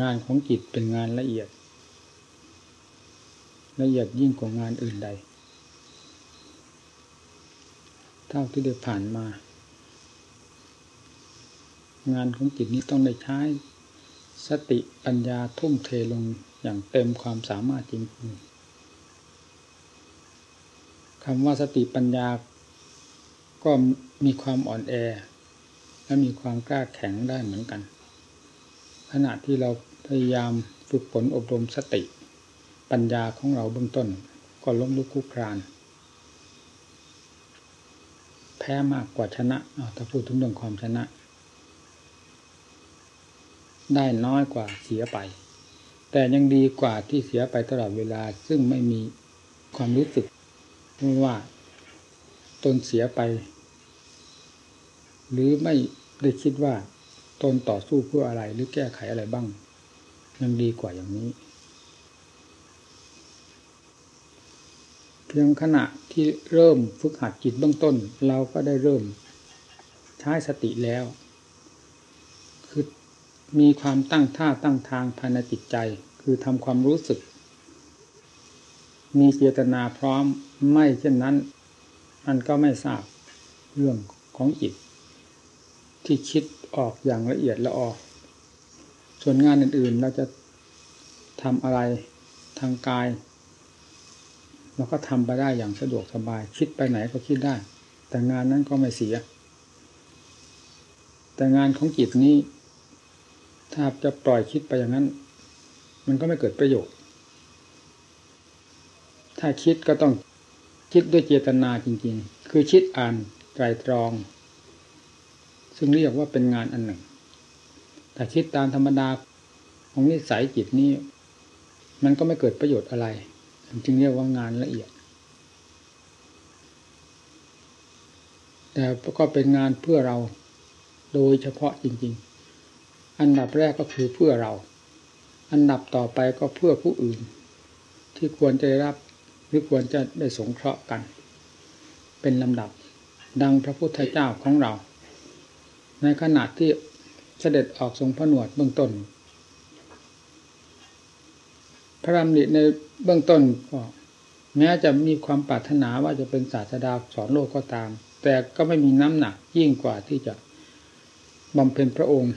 งานของจิตเป็นงานละเอียด ละเอียดยิ่งกว่างานอื่นใด เท่าที่ได้ผ่านมา งานของจิตนี้ต้องได้ใช้สติปัญญาทุ่มเทลงอย่างเต็มความสามารถจริงๆคำว่าสติปัญญาก็มีความอ่อนแอ และมีความกล้าแข็งได้เหมือนกัน ขณะที่เรา พยายามฝึกฝนอบรมสติ ปัญญาของเราเบื้องต้น ก็ล้มลุกคุกคราน แพ้มากกว่าชนะถ้าพูดถึงเรื่องความชนะ ได้น้อยกว่าเสียไป แต่ยังดีกว่าที่เสียไปตลอดเวลาซึ่งไม่มีความรู้สึกว่าตนเสียไป หรือไม่ได้คิดว่าตนต่อสู้เพื่ออะไรหรือแก้ไขอะไรบ้าง ยังดีกว่าอย่างนี้ เพียงขณะที่เริ่มฝึกหัดจิตเบื้องต้น เราก็ได้เริ่มใช้สติแล้ว คือมีความตั้งท่าตั้งทางภายในจิตใจ คือทำความรู้สึก มีเจตนาพร้อมไม่เช่นนั้น มันก็ไม่ทราบเรื่องของจิต ที่คิดออกอย่างละเอียดละออ ส่วนงานอื่นๆ เราจะทำอะไรทางกาย เราก็ทำไปได้อย่างสะดวกสบาย คิดไปไหนก็คิดได้ แต่งานนั้นก็ไม่เสีย แต่งานของจิตนี้ ถ้าจะปล่อยคิดไปอย่างนั้น มันก็ไม่เกิดประโยชน์ ถ้าคิดก็ต้องคิดด้วยเจตนาจริง ๆ คือคิดอ่านไตรตรอง ซึ่งเรียกว่าเป็นงานอันหนึ่ง แต่คิดตามธรรมดาของนิสัยจิตนี้ มันก็ไม่เกิดประโยชน์อะไร จึงเรียกว่างานละเอียด แต่ก็เป็นงานเพื่อเราโดยเฉพาะจริง ๆ อันดับแรกก็คือเพื่อเรา อันดับต่อไปก็เพื่อผู้อื่น ที่ควรจะได้รับหรือควรจะได้สงเคราะห์กัน เป็นลำดับดังพระพุทธเจ้าของเรา ในขณะที่ เสด็จออกทรงผนวดเบื้องต้น พระรามณิในเบื้องต้นก็แม้จะมีความปรารถนาว่าจะเป็นศาสดาสอนโลกก็ตาม แต่ก็ไม่มีน้ำหนักยิ่งกว่าที่จะบำเพ็ญพระองค์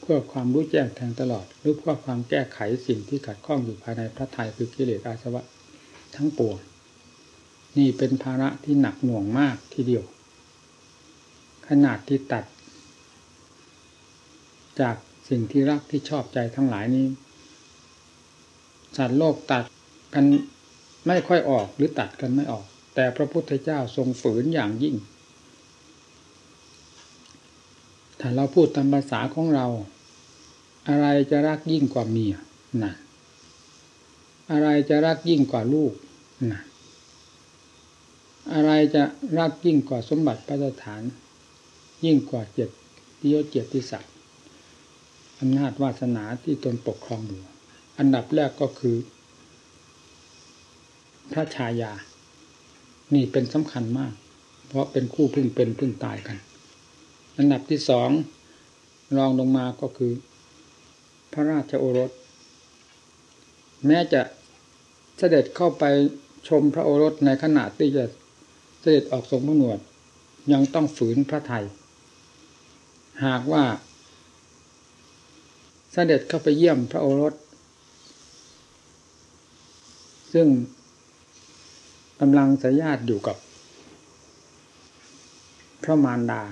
เพื่อความรู้แจ้งแทงตลอด หรือเพื่อความแก้ไขสิ่งที่ขัดข้องอยู่ภายในพระทัยคือกิเลสอาสวะทั้งปวงนี่เป็นภาระที่หนักหน่วงมากทีเดียว ขนาดที่ตัด จากสิ่งที่รักที่ชอบใจทั้งหลายนี้สัตว์โลกตัดกันไม่ค่อยออกหรือตัดกันไม่ออก แต่พระพุทธเจ้าทรงฝืนอย่างยิ่ง ถ้าเราพูดตามภาษาของเรา อะไรจะรักยิ่งกว่าเมียนะอะไรจะรักยิ่งกว่าลูกนะอะไรจะรักยิ่งกว่าสมบัติพระสถาน ยิ่งกว่าเจ็ดติโยเจติศักดิ์ อำนาจวาสนาที่ตนปกครองอยู่ อันดับแรกก็คือ พระชายา นี่เป็นสำคัญมาก เพราะเป็นคู่พึ่งเป็นพึ่งตายกัน อันดับที่สองรองลงมาก็คือ พระราชโอรส แม้จะเสด็จเข้าไปชมพระโอรสในขณะที่จะเสด็จออกทรงพระนวด ยังต้องฝืนพระไทย หากว่า เสด็จเข้าไปเยี่ยมพระโอรส ซึ่งกำลังสยาดอยู่กับ พระมารดา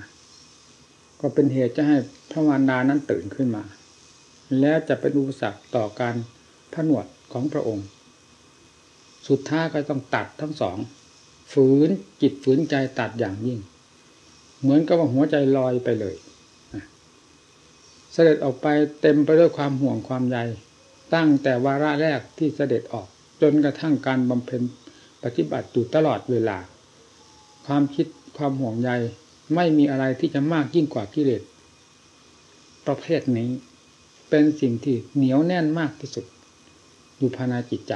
ก็เป็นเหตุจะให้พระมารดานั้นตื่นขึ้นมา แล้วจะเป็นอุปสรรคต่อการผนวดของพระองค์ สุดท้ายก็ต้องตัดทั้งสอง ฝืนจิตฝืนใจตัดอย่างยิ่ง เหมือนกับว่าหัวใจลอยไปเลย เสด็จออกไปเต็มไปด้วยความห่วงความใยตั้งแต่วาระแรกที่เสด็จออก จนกระทั่งการบำเพ็ญปฏิบัติอยู่ตลอดเวลา ความคิดความห่วงใยไม่มีอะไรที่จะมากยิ่งกว่ากิเลสประเภทนี้เป็นสิ่งที่เหนียวแน่นมากที่สุด อยู่ภายในจิตใจ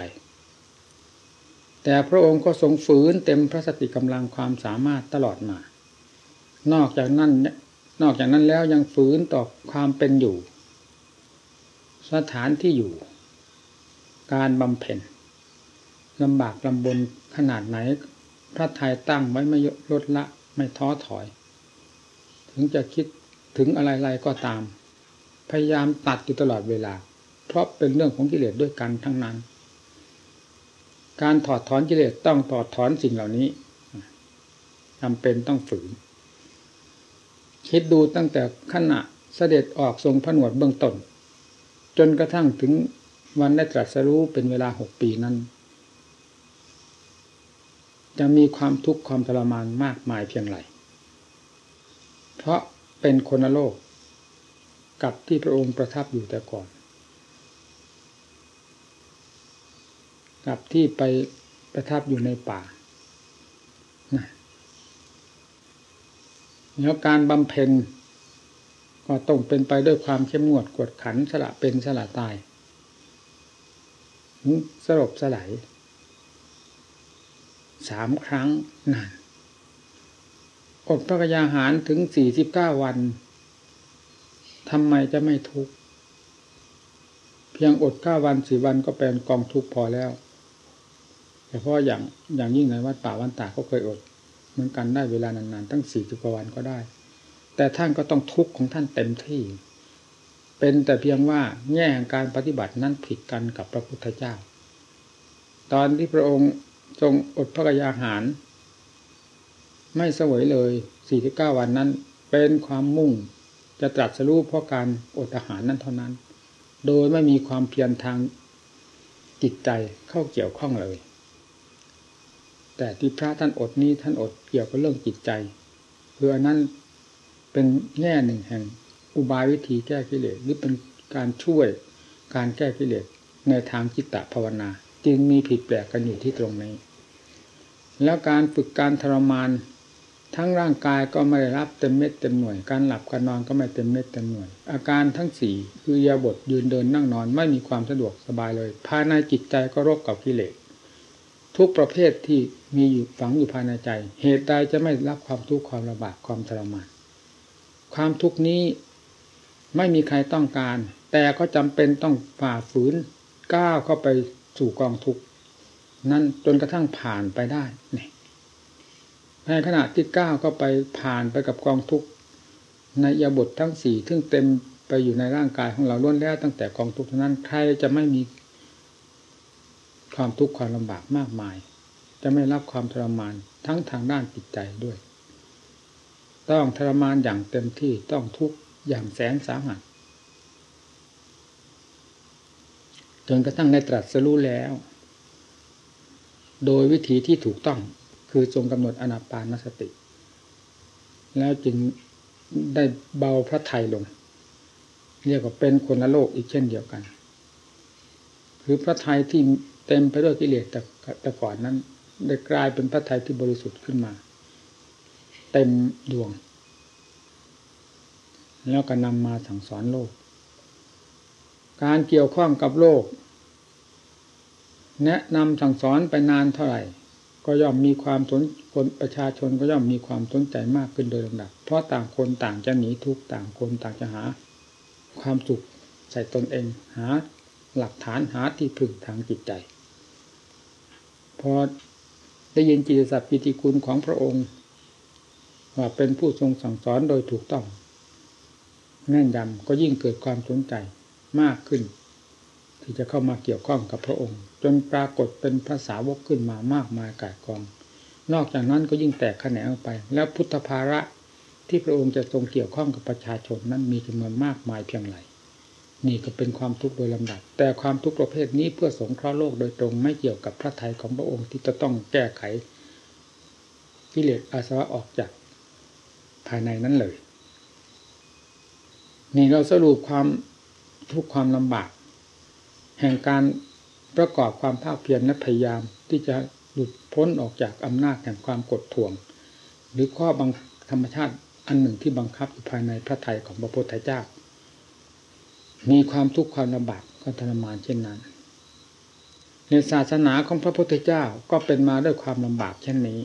แต่พระองค์ก็ทรงฝืนเต็มพระสติกำลังความสามารถตลอดมา นอกจากนั้น นอกจากนั้นแล้วยังฝืนต่อความเป็นอยู่ สถานที่อยู่ การบำเพ็ญลำบากลำบนขนาดไหน พระไทยตั้งไว้ไม่ลดละไม่ท้อถอย ถึงจะคิดถึงอะไรๆก็ตาม พยายามตัดอยู่ตลอดเวลา เพราะเป็นเรื่องของกิเลสด้วยกันทั้งนั้น การถอดถอนกิเลสต้องถอดถอนสิ่งเหล่านี้จำเป็นต้องฝืน คิดดูตั้งแต่ขณะเสด็จออกทรงผนวดเบื้องต้น จนกระทั่งถึงวันได้ตรัสรู้เป็นเวลาหกปีนั้น จะมีความทุกข์ความทรมานมากมายเพียงไร เพราะเป็นคนโลก กับที่พระองค์ประทับอยู่แต่ก่อน กับที่ไปประทับอยู่ในป่า แล้วการบำเพ็ญก็ต้องเป็นไปด้วยความเข้มงวดกวดขันสละเป็นสละตายสลบสลายสามครั้งนานอดพระกยาหารถึงสี่สิบเก้าวันทำไมจะไม่ทุกข์เพียงอดเก้าวันสี่วันก็เป็นกองทุกข์พอแล้ว แต่เพราะอย่างอย่างยิ่งในวัดป่าวันตาก็เคยอด เหมือนกันได้เวลานานๆ ตั้งสี่สิบกว่าวันก็ได้ แต่ท่านก็ต้องทุกข์ของท่านเต็มที่ เป็นแต่เพียงว่าแง่แห่งการปฏิบัตินั้นผิดกันกับพระพุทธเจ้า ตอนที่พระองค์ทรงอดพระกยาหาร ไม่เสวยเลยสี่สิบเก้าวันนั้น เป็นความมุ่งจะตรัสรู้เพราะการอดอาหารนั้นเท่านั้น โดยไม่มีความเพียรทางจิตใจเข้าเกี่ยวข้องเลย แต่ที่พระท่านอดนี้ท่านอดเกี่ยวกับเรื่องจิตใจเพื่อนั้นเป็นแง่หนึ่งแห่งอุบายวิธีแก้กิเลสหรือเป็นการช่วยการแก้กิเลสในทางจิตตภาวนา จึงมีผิดแปลกกันอยู่ที่ตรงนี้ แล้วการฝึกการทรมาน ทั้งร่างกายก็ไม่ได้รับเต็มเม็ดเต็มหน่วย การหลับการนอนก็ไม่เต็มเม็ดเต็มหน่วย อาการทั้งสี่คือยาบทยืนเดินนั่งนอนไม่มีความสะดวกสบายเลย ภายในจิตใจก็รบกับกิเลส ทุกประเภทที่มีอยู่ฝังอยู่ภายในใจ เหตุใดจะไม่รับความทุกข์ความลำบากความทรมานความทุกข์นี้ไม่มีใครต้องการ แต่ก็จำเป็นต้องฝ่าฝืนก้าวเข้าไปสู่กองทุกข์นั้นจนกระทั่งผ่านไปได้นี่ในขณะที่ก้าวเข้าไปผ่านไปกับกองทุกข์ในยาบททั้งสี่ซึ่งเต็มไปอยู่ในร่างกายของเราล้วนแล้วตั้งแต่กองทุกข์นั้นใครจะไม่มี ความทุกข์ความลำบากมากมาย จะไม่รับความทรมานทั้งทางด้านจิตใจด้วย ต้องทรมานอย่างเต็มที่ต้องทุกข์อย่างแสนสาหัสจนกระทั่งในตรัสรู้แล้ว โดยวิธีที่ถูกต้องคือทรงกำหนดอนาปานสติ แล้วจึงได้เบาพระไทยลง เรียกว่าเป็นคนละโลกอีกเช่นเดียวกัน คือพระไทยที่ เต็มไปด้วยกิเลสแต่แต่ก่อนนั้น ได้กลายเป็นพระไทยที่บริสุทธิ์ขึ้นมา เต็มดวง แล้วก็นำมาสั่งสอนโลก การเกี่ยวข้องกับโลก แนะนำสั่งสอนไปนานเท่าไหร่ ก็ย่อมมีความสนคนประชาชนก็ย่อมมีความสนใจมากขึ้นโดยลำดับ เพราะต่างคนต่างจะหนีทุกต่างคนต่างจะหา ความสุขใส่ตนเองหา หลักฐานหาที่พึ่งทางจิตใจพอได้ยินจิตสัพพิติคุณของพระองค์ ว่าเป็นผู้ทรงสั่งสอนโดยถูกต้องแน่นยำก็ยิ่งเกิดความสนใจมากขึ้น ที่จะเข้ามาเกี่ยวข้องกับพระองค์ จนปรากฏเป็นภาษาวกขึ้นมามากมายกายกอง นอกจากนั้นก็ยิ่งแตกแขนงออกไป แล้วพุทธภาระที่พระองค์จะทรงเกี่ยวข้องกับประชาชนนั้นมีจำนวนมากมายเพียงไร นี่ก็เป็นความทุกข์โดยลำดับ แต่ความทุกข์ประเภทนี้เพื่อสงเคราะห์โลกโดยตรงไม่เกี่ยวกับพระทัยของพระองค์ที่จะต้องแก้ไขกิเลสอาสวะออกจากภายในนั้นเลย นี่เราสรุปความทุกข์ความลำบาก แห่งการประกอบความภาคเพียรและพยายามที่จะหลุดพ้นออกจากอำนาจแห่งความกดท่วง หรือข้อบังธรรมชาติอันหนึ่งที่บังคับอยู่ภายในพระทัยของพระพุทธเจ้า มีความทุกข์ความลำบากก็ทรมานเช่นนั้น ในศาสนาของพระพุทธเจ้าก็เป็นมาด้วยความลำบากเช่นนี้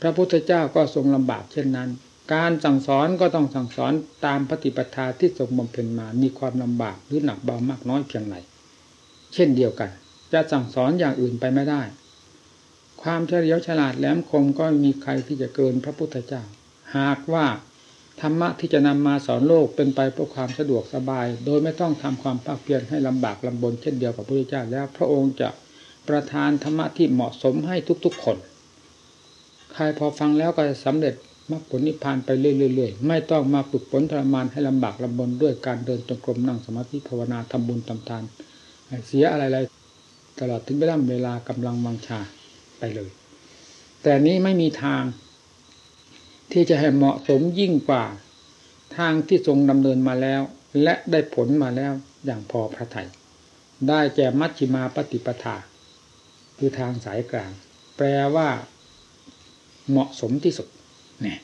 พระพุทธเจ้าก็ทรงลำบากเช่นนั้น การสั่งสอนก็ต้องสั่งสอนตามปฏิปทาที่ทรงบำเพ็ญมา มีความลำบากหรือหนักเบามากน้อยเพียงไรเช่นเดียวกัน จะสั่งสอนอย่างอื่นไปไม่ได้ ความเฉลียวฉลาดแหลมคมก็มีใครที่จะเกินพระพุทธเจ้า หากว่า ธรรมะที่จะนำมาสอนโลกเป็นไปเพื่อความสะดวกสบาย โดยไม่ต้องทำความภาคเพียรให้ลำบากลำบนเช่นเดียวกับพระพุทธเจ้าแล้ว พระองค์จะประทานธรรมะที่เหมาะสมให้ทุกๆคน ใครพอฟังแล้วก็จะสำเร็จมรรคผลนิพพานไปเรื่อยๆไม่ต้องมาฝึกฝนทรมานให้ลำบากลำบนด้วยการเดินจงกรมนั่งสมาธิภาวนาทำบุญทำทาน เสียอะไรๆตลอดถึงเวลาเวลากำลังวังชาไปเลย แต่นี้ไม่มีทาง ที่จะให้เหมาะสมยิ่งกว่าทางที่ทรงดำเนินมาแล้ว และได้ผลมาแล้วอย่างพอพระทยัยได้แก่มัชฌิมาปฏิปทา คือทางสายกลาง แปลว่าเหมาะสมที่สุดเนี่ย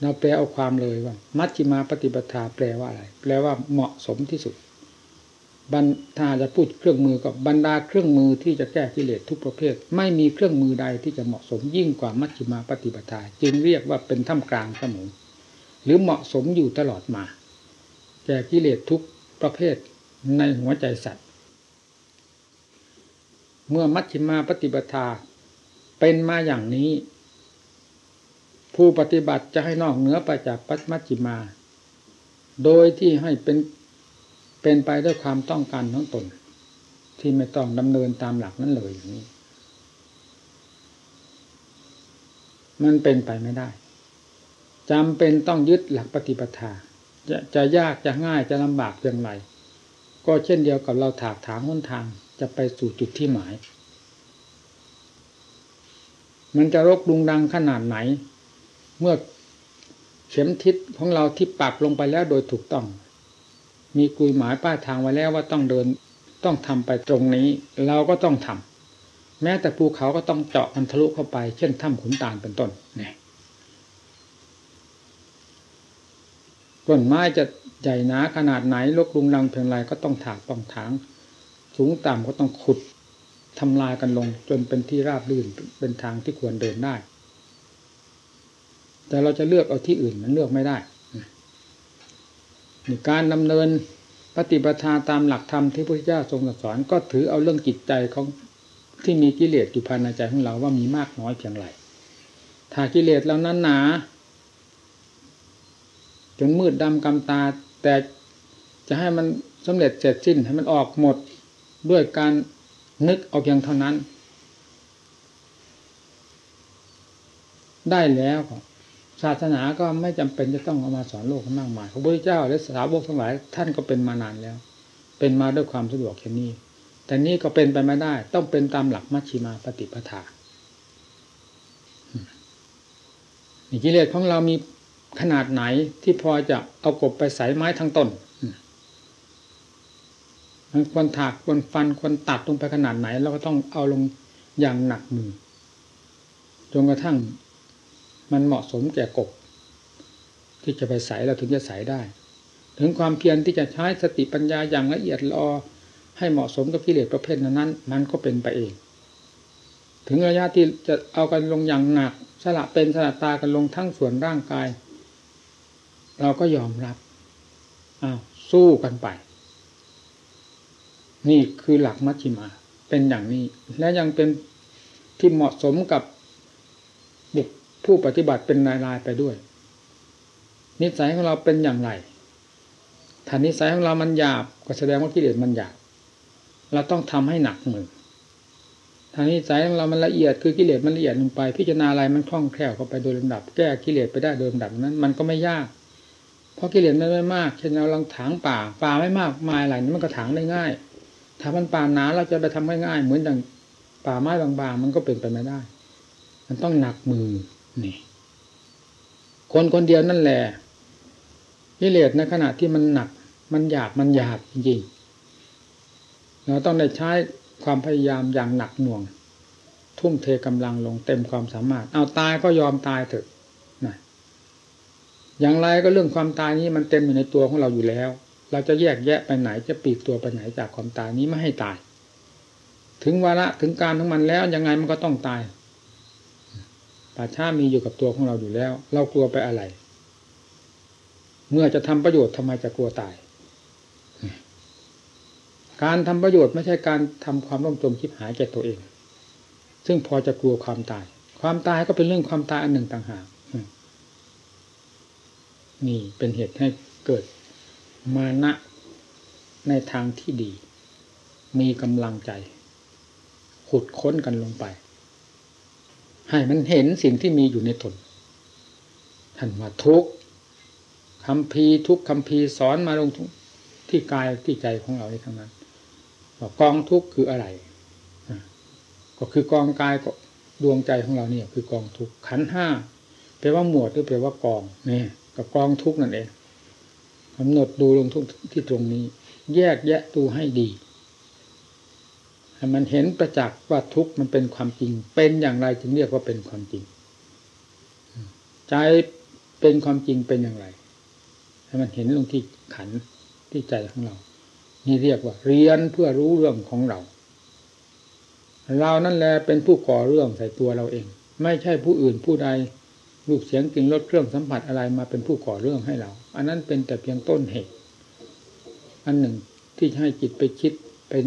เราแปลเอาความเลยว่า มัชฌิมาปฏิปทา แปลว่าอะไร แปลว่าเหมาะสมที่สุด บรรถ้าจะพูดเครื่องมือกับบรรดาเครื่องมือที่จะแก้กิเลสทุกประเภท ไม่มีเครื่องมือใดที่จะเหมาะสมยิ่งกว่ามัชฌิมาปฏิปทาจึงเรียกว่าเป็นท่ามกลางเสมอหรือเหมาะสมอยู่ตลอดมา แก่กิเลสทุกประเภทในหัวใจสัตว์ เมื่อมัชฌิมาปฏิปทาเป็นมาอย่างนี้ ผู้ปฏิบัติจะให้นอกเหนือไปจากปัจมัชฌิมา โดยที่ให้เป็น เป็นไปด้วยความต้องการของตน ที่ไม่ต้องดำเนินตามหลักนั้นเลยอย่างนี้ มันเป็นไปไม่ได้จำเป็นต้องยึดหลักปฏิปทาจะจะยากจะง่ายจะลำบากอย่างไร ก็เช่นเดียวกับเราถากถางหนทางจะไปสู่จุดที่หมาย มันจะรกดุงดังขนาดไหน เมื่อเข็มทิศของเราที่ปักลงไปแล้วโดยถูกต้อง มีกุยหมายป้ายทางไว้แล้วว่าต้องเดินต้องทำไปตรงนี้ เราก็ต้องทำแม้แต่ภูเขาก็ต้องเจาะมันทะลุเข้าไป เช่นถ้ำขุนตาลเป็นต้นเนี่ยต้นไม้จะใหญ่หนาขนาดไหนลกลุงลังเพียงไรก็ต้องถากต้องถาง สูงต่ำก็ต้องขุดทำลายกันลง จนเป็นที่ราบรื่นเป็นทางที่ควรเดินได้ แต่เราจะเลือกเอาที่อื่นมันเลือกไม่ได้ การดำเนินปฏิปทาตามหลักธรรมที่พระพุทธเจ้าทรงสอนก็ถือเอาเรื่องจิตใจของที่มีกิเลสอยู่ภายในใจของเราว่ามีมากน้อยเพียงไรถ้ากิเลสเรานั้นหนาจนมืดดำกำตา แต่จะให้มันสำเร็จเสร็จสิ้นให้มันออกหมดด้วยการนึกเอาเพียงเท่านั้น ได้แล้ว ศาสนาก็ไม่จำเป็นจะต้องเอามาสอนโลกมากมายพระพุทธเจ้าและสาวกทั้งหลายท่านก็เป็นมานานแล้ว เป็นมาด้วยความสะดวกแค่นี้ แต่นี่ก็เป็นไปไม่ได้ ต้องเป็นตามหลักมัชชิมาปฏิปทากิเลสของเรามีขนาดไหนที่พอจะเอากบไปใส่ไม้ทั้งต้นมันควรถากควรฟันควรตัดลงไปขนาดไหนเราก็ต้องเอาลงอย่างหนักมือจนกระทั่ง มันเหมาะสมแก่กบ ที่จะไปใส่เราถึงจะใส่ได้ ถึงความเพียรที่จะใช้สติปัญญาอย่างละเอียดรอให้เหมาะสมกับกิเลสประเภทนั้น มันก็เป็นไปเอง ถึงระยะที่จะเอากันลงอย่างหนัก สละเป็นสละตากันลงทั้งส่วนร่างกาย เราก็ยอมรับอ้าวสู้กันไป นี่คือหลักมัชฌิมา เป็นอย่างนี้ และยังเป็นที่เหมาะสมกับ ผู้ปฏิบัติเป็นรายๆไปด้วย นิสัยของเราเป็นอย่างไรถ้านิสัยของเรามันหยาบก็แสดงว่ากิเลสมันหยาบเราต้องทำให้หนักมือทางนิสัยของเรามันละเอียดคือกิเลสมันละเอียดลงไปพิจารณาอะไรมันคล่องแคล่วเข้าไปโดยลำดับ แก้กิเลสไปได้โดยลำดับนั้น มันก็ไม่ยาก เพราะกิเลสมันไม่มากเช่นเราลังถางป่าป่าไม่มากมายอะไรนี่มันก็ถางได้ง่าย ถ้ามันป่าหนาเราจะไปทำง่ายๆเหมือนอย่างป่าไม้บางๆมันก็เป็นไปไม่ได้ มันต้องหนักมือ นี่ คนคนเดียวนั่นแหละกิเลสในขณะที่มันหนัก มันหยาบมันหยาบจริงๆเราต้องได้ใช้ความพยายามอย่างหนักหน่วง ทุ่มเทกำลังลงเต็มความสามารถ เอาตายก็ยอมตายเถอะอย่างไรก็เรื่องความตายนี้มันเต็มอยู่ในตัวของเราอยู่แล้ว เราจะแยกแยะไปไหนจะปีกตัวไปไหนจากความตายนี้ไม่ให้ตาย ถึงวาระถึงการของมันแล้วยังไงมันก็ต้องตาย ป่าช้ามีอยู่กับตัวของเราอยู่แล้ว เรากลัวไปอะไร เมื่อจะทำประโยชน์ทำไมจะกลัวตาย การทำประโยชน์ไม่ใช่การทำความร่มจมคิดหายแก่ตัวเอง ซึ่งพอจะกลัวความตาย ความตายก็เป็นเรื่องความตายอันหนึ่งต่างหากนี่เป็นเหตุให้เกิดมานะในทางที่ดี มีกำลังใจ ขุดค้นกันลงไป ให้มันเห็นสิ่งที่มีอยู่ในตนท่านว่าทุกคำพีทุกคำพีสอนมาลงที่กายที่ใจของเราในทั้งนั้นว่ากองทุกคืออะไรก็คือกองกายก็ดวงใจของเราเนี่ย คือกองทุกขันห้าแปลว่าหมวดหรือแปลว่ากองนี่กับกองทุกนั่นเองกำหนดดูลงทุกที่ตรงนี้ แยกแยะดูให้ดี ให้มันเห็นประจักษ์ว่าทุกมันเป็นความจริง เป็นอย่างไรจึงเรียกว่าเป็นความจริง ใจเป็นความจริงเป็นอย่างไร ให้มันเห็นลงที่ขันที่ใจของเรา นี่เรียกว่า เรียนเพื่อรู้เรื่องของเรา เรานั่นแหละเป็นผู้ก่อเรื่องใส่ตัวเราเอง ไม่ใช่ผู้อื่นผู้ใดรูปเสียงกลิ่นรสเครื่องสัมผัสอะไรมาเป็นผู้ก่อเรื่องให้เรา อันนั้นเป็นแต่เพียงต้นเหตุ อันหนึ่งที่ให้จิตไปคิดเป็น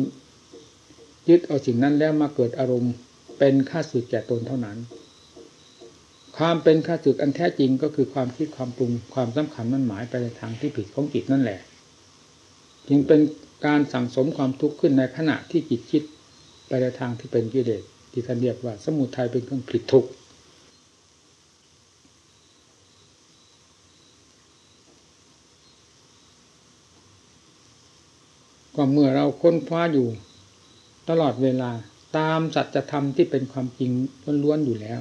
ยึดเอาสิ่งนั้นแล้วมาเกิดอารมณ์ เป็นค่าสึกแก่ตนเท่านั้น ความเป็นค่าสึกอันแท้จริงก็คือความคิดความปรุงความสำคัญมันหมายไปในทางที่ผิดของจิตนั่นแหละ จึงเป็นการสั่งสมความทุกข์ขึ้นในขณะที่จิตคิดไปในทางที่เป็นกิเลสที่ท่านเรียกว่า สมุทัยเป็นเครื่องผลิตทุกข์ก็เมื่อเราค้นคว้าอยู่ ตลอดเวลาตามสัจธรรมที่เป็นความจริงล้วนๆอยู่แล้ว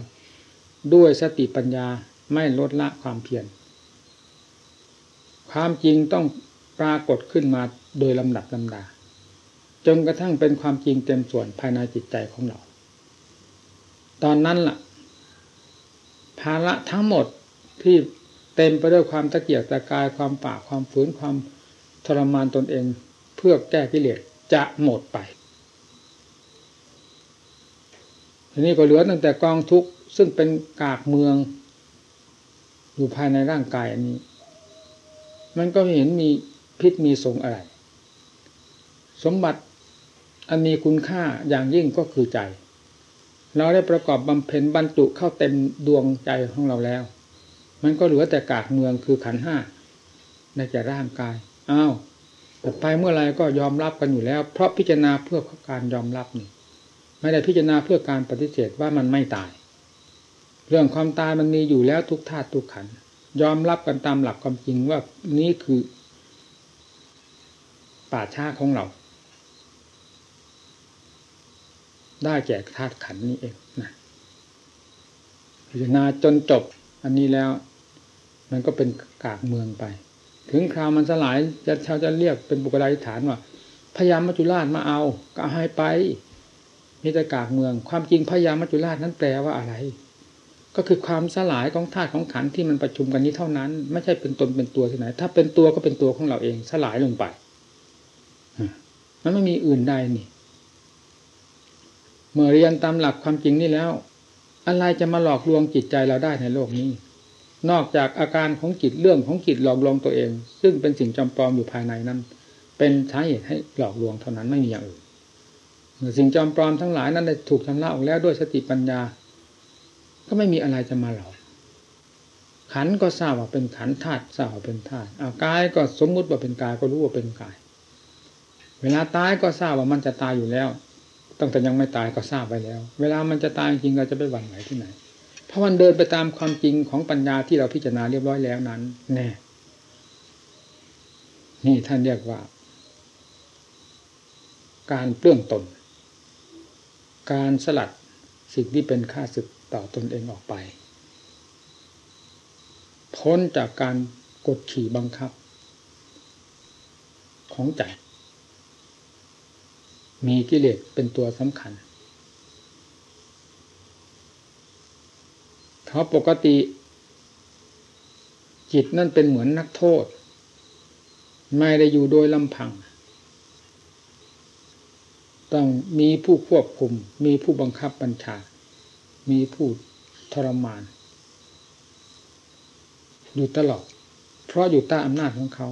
ด้วยสติปัญญาไม่ลดละความเพียรความจริงต้องปรากฏขึ้นมาโดยลำดับลำดาจนกระทั่งเป็นความจริงเต็มส่วนภายในจิตใจของเรา ตอนนั้นล่ะ ภาระทั้งหมดที่เต็มไปด้วยความตะเกียกตะกายความป่าความฝืนความทรมานตนเอง เพื่อแก้กิเลสจะหมดไป ทีนี้ก็เหลือตั้งแต่กองทุกข์ซึ่งเป็นกากเมือง อยู่ภายในร่างกายอันนี้ มันก็ไม่เห็นมีพิษมีสงอะไร สมบัติอันมีคุณค่าอย่างยิ่งก็คือใจ เราได้ประกอบบำเพ็ญบรรจุเข้าเต็มดวงใจของเราแล้ว มันก็เหลือแต่กากเมืองคือขันห้าในแก่ร่างกายอ้าวแต่ไปเมื่อไรก็ยอมรับกันอยู่แล้ว เพราะพิจารณาเพื่อการยอมรับนี่ ไม่ได้พิจารณาเพื่อการปฏิเสธว่ามันไม่ตาย เรื่องความตายมันมีอยู่แล้วทุกธาตุทุกขันยอมรับกันตามหลักความจริงว่านี้คือ ป่าช้าของเรา ได้แก่ธาตุขันนี้เองนะพิจารณาจนจบอันนี้แล้ว มันก็เป็นกากเมืองไป ถึงคราวมันสลายจะชาวจะเรียกเป็นบุคลาธิฐานว่าพยายามมัจจุราชมาเอา ก็ให้ไป มีแต่กากเมือง ความจริงพยายามมัจจุราชนั้นแปลว่าอะไร ก็คือความสลายของธาตุของขันที่มันประชุมกันนี้เท่านั้น ไม่ใช่เป็นตนเป็นตัวที่ไหน ถ้าเป็นตัวก็เป็นตัวของเราเองสลายลงไปมันไม่มีอื่นใดนี่ เมื่อเรียนตามหลักความจริงนี่แล้ว อะไรจะมาหลอกลวงจิตใจเราได้ในโลกนี้ นอกจากอาการของจิตเรื่องของจิตหลอกลวงตัวเอง ซึ่งเป็นสิ่งจำปลอมอยู่ภายในนั้น เป็นสาเหตุให้หลอกลวงเท่านั้นไม่มีอย่างอื่น สิ่งจำปลอมทั้งหลายนั้นได้ถูกทำละออกแล้วด้วยสติปัญญา ก็ไม่มีอะไรจะมาหลอกขันก็ทราบว่าเป็นขันธาตุทราบว่าเป็นธาตุอากายก็สมมุติว่าเป็นกายก็รู้ว่าเป็นกาย เวลาตายก็ทราบว่ามันจะตายอยู่แล้วตั้งแต่ยังไม่ตายก็ทราบไปแล้ว เวลามันจะตายจริงเราจะไปหวั่นไหวที่ไหน เพราะมันเดินไปตามความจริงของปัญญาที่เราพิจารณาเรียบร้อยแล้วนั้น แน่ นี่ท่านเรียกว่า การเปลื้องตน การสลัดสิ่งที่เป็นค่าศึกต่อตนเองออกไป พ้นจากการกดขี่บังคับ ของใจ มีกิเลสเป็นตัวสำคัญเพราะปกติ จิตนั่นเป็นเหมือนนักโทษ ไม่ได้อยู่โดยลำพัง ต้องมีผู้ควบคุม มีผู้บังคับบัญชา มีผู้ทรมาน อยู่ตลอด เพราะอยู่ใต้อำนาจของเขา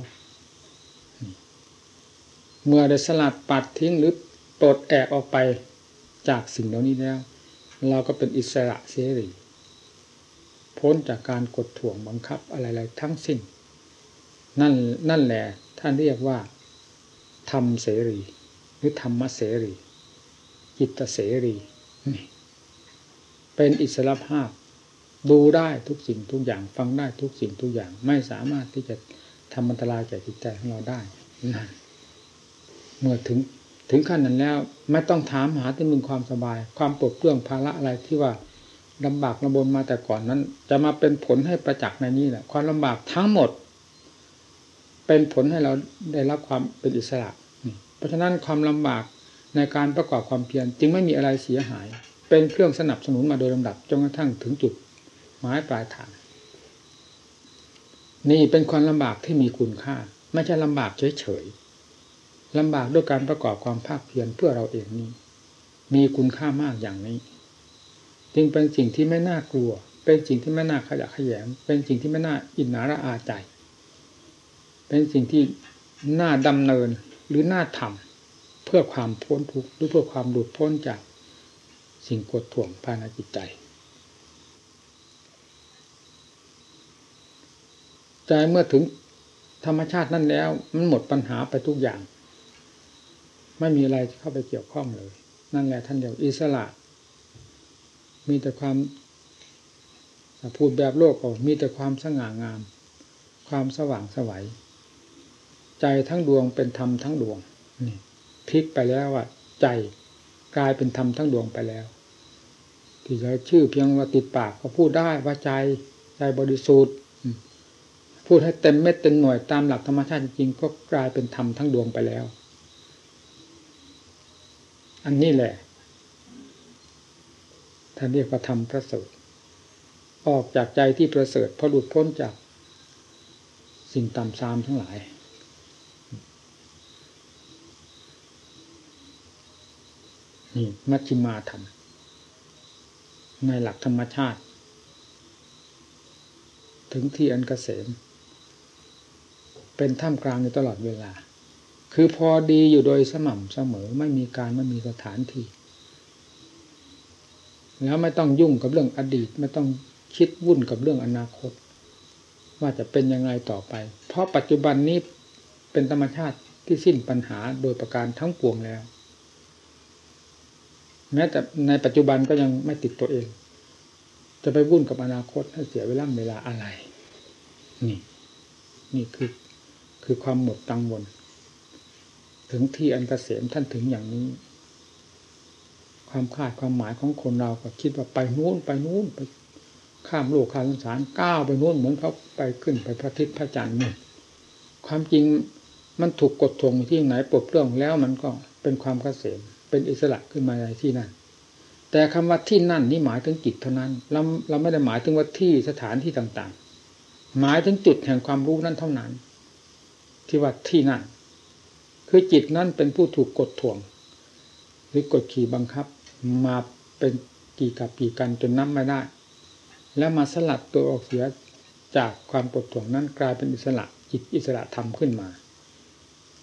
เมื่อได้สลัดปัดทิ้งหรือปลดแอกออกไปจากสิ่งเหล่านี้แล้ว เราก็เป็นอิสระเสรีพ้นจากการกดถ่วงบังคับอะไรๆทั้งสิ้น นั่นนั่นแหละท่านเรียกว่าธรรมเสรี หรือธรรมเสรี จิตเสรีเป็นอิสระภาพ ดูได้ทุกสิ่งทุกอย่าง ฟังได้ทุกสิ่งทุกอย่าง ไม่สามารถที่จะทำอันตรายแก่จิตใจของเราได้นั่นเมื่อถึงถึงขั้นนั้นแล้ว ไม่ต้องถามหาที่มึงความสบาย ความปลดเปลื้องภาระอะไรที่ว่าลำบากลำบนมาแต่ก่อนนั้น จะมาเป็นผลให้ประจักษ์ในนี้แหละความลำบากทั้งหมด เป็นผลให้เราได้รับความเป็นอิสระ เพราะฉะนั้นความลำบากในการประกอบความเพียรจึงไม่มีอะไรเสียหาย เป็นเครื่องสนับสนุนมาโดยลำดับจนกระทั่งถึงจุดหมายปลายทางนี่เป็นความลำบากที่มีคุณค่า ไม่ใช่ลำบากเฉยๆลำบากด้วยการประกอบความภาคเพียรเพื่อเราเองนี้ มีคุณค่ามากอย่างนี้ จึงเป็นสิ่งที่ไม่น่ากลัว เป็นสิ่งที่ไม่น่าขยะขยงเป็นสิ่งที่ไม่น่าอินนาระอาใจ เป็นสิ่งที่น่าดำเนิน หรือน่าทำเพื่อความพ้นทุกข์หรือเพื่อความหลุดพ้นจากสิ่งกดถ่วงภายในจิตใจ ใจเมื่อถึงธรรมชาตินั่นแล้ว มันหมดปัญหาไปทุกอย่าง ไม่มีอะไรเข้าไปเกี่ยวข้องเลย นั่นแหละท่านเดียวอิสระ มีแต่ความพูดแบบโลกออกมีแต่ความสง่างาม ความสว่างสวัย ใจทั้งดวงเป็นธรรมทั้งดวงนี่พลิกไปแล้วว่าใจกลายเป็นธรรมทั้งดวงไปแล้ว ที่จะชื่อเพียงว่าติดปากก็พูดได้ว่าใจใจบริสุทธิ์พูดให้เต็มเม็ดเต็มหน่วยตามหลักธรรมชาติจริงก็กลายเป็นธรรมทั้งดวงไปแล้ว อันนี้แหละท่านเรียกว่าธรรมประเสริฐออกจากใจที่ประเสริฐพอหลุดพ้นจากสิ่งต่ำซามทั้งหลาย นี่มัชฌิมาธรรม ในหลักธรรมชาติ ถึงที่อันกเกษม เป็นท่ามกลางอยู่ตลอดเวลา คือพอดีอยู่โดยสม่ำเสมอไม่มีการไม่มีสถานที่ แล้วไม่ต้องยุ่งกับเรื่องอดีต ไม่ต้องคิดวุ่นกับเรื่องอนาคต ว่าจะเป็นยังไงต่อไป เพราะปัจจุบันนี้เป็นธรรมชาติที่สิ้นปัญหาโดยประการทั้งปวงแล้ว แม้แต่ในปัจจุบันก็ยังไม่ติดตัวเอง จะไปวุ่นกับอนาคตให้เสียเวลาเวลาอะไร นี่ นี่คือ คือความหมดกังวลถึงที่อันกเกษมท่านถึงอย่างนี้ ความคาดความหมายของคนเราก็คิดว่าไปนู้นไปนู้นไปข้ามโลกข้ามสงสารก้าวไปนู้นเหมือนเขาไปขึ้นไปพระทิศพระจันทร์นี่ความจริงมันถูกกดทวงที่ไหนปลดเปลื้องแล้วมันก็เป็นความกเกษม เป็นอิสระขึ้นมาในที่นั่น แต่คำว่าที่นั่นนี่หมายถึงจิตเท่านั้นเราเราไม่ได้หมายถึงว่าที่สถานที่ต่างๆ หมายถึงจุดแห่งความรู้นั้นเท่านั้น ที่ว่าที่นั่น คือจิตนั้นเป็นผู้ถูกกดถ่วง หรือกดขี่บังคับ มาเป็นกี่กับกี่กันจนนับไม่ได้ แล้วมาสลัดตัวออกเสียจากความกดถ่วงนั้นกลายเป็นอิสระจิตอิสระธรรมขึ้นมา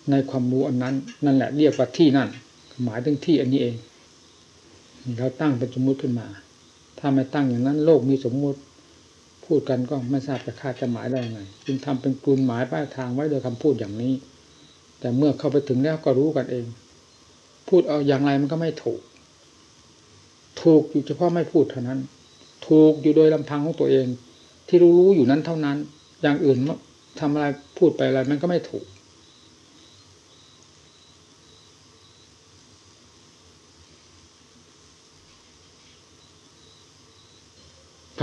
ในความรู้อันนั้น นั่นแหละเรียกว่าที่นั่น หมายถึงที่อันนี้เองเราตั้งเป็นสมมุติขึ้นมา ถ้าไม่ตั้งอย่างนั้น โลกมีสมมุติ พูดกันก็ไม่ทราบจะคาดจะหมายได้ยังไงจึงทำเป็นกลุ่มหมายป้ายทางไว้โดยคำพูดอย่างนี้ แต่เมื่อเข้าไปถึงแล้วก็รู้กันเอง พูดเอาอย่างไรมันก็ไม่ถูก ถูกอยู่เฉพาะไม่พูดเท่านั้น ถูกอยู่โดยลำพังของตัวเอง ที่รู้รู้อยู่นั้นเท่านั้น อย่างอื่นทำอะไรพูดไปอะไรมันก็ไม่ถูก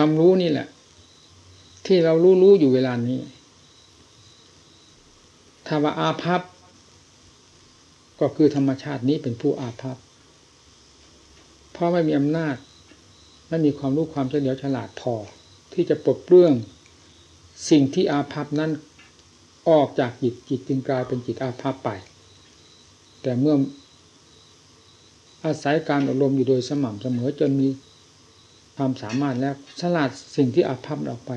ความรู้นี่แหละ ที่เรารู้รู้อยู่เวลานี้ ถ้าว่าอาภัพก็คือธรรมชาตินี้เป็นผู้อาภัพเพราะไม่มีอำนาจไม่มีความรู้ความเฉลียวฉลาดพอ ที่จะปลดเปลื้องสิ่งที่อาภัพนั้นออกจากจิตจิตจึงกลายเป็นจิตอาภัพไป แต่เมื่ออาศัยการอบรมอยู่โดยสม่ำเสมอจนมี ความสามารถแล้วสลัดสิ่งที่อาภัพออกไป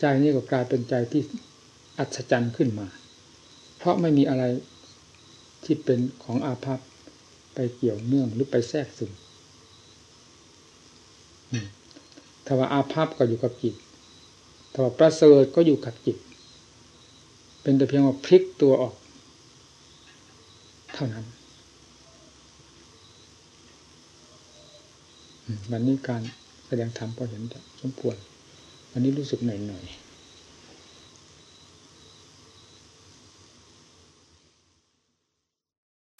ใจนี้ก็กลายเป็นใจที่อัศจรรย์ขึ้นมา เพราะไม่มีอะไรที่เป็นของอาภัพไปเกี่ยวเนื่องหรือไปแทรกซึมถ้าว่าอาภัพก็อยู่กับจิตถ้าว่าประเสริฐก็อยู่กับจิต เป็นแต่เพียงว่าพลิกตัวออก เท่านั้น วันนี้การแสดงธรรมก็เห็นสมควรวันนี้รู้สึกหน่อยๆ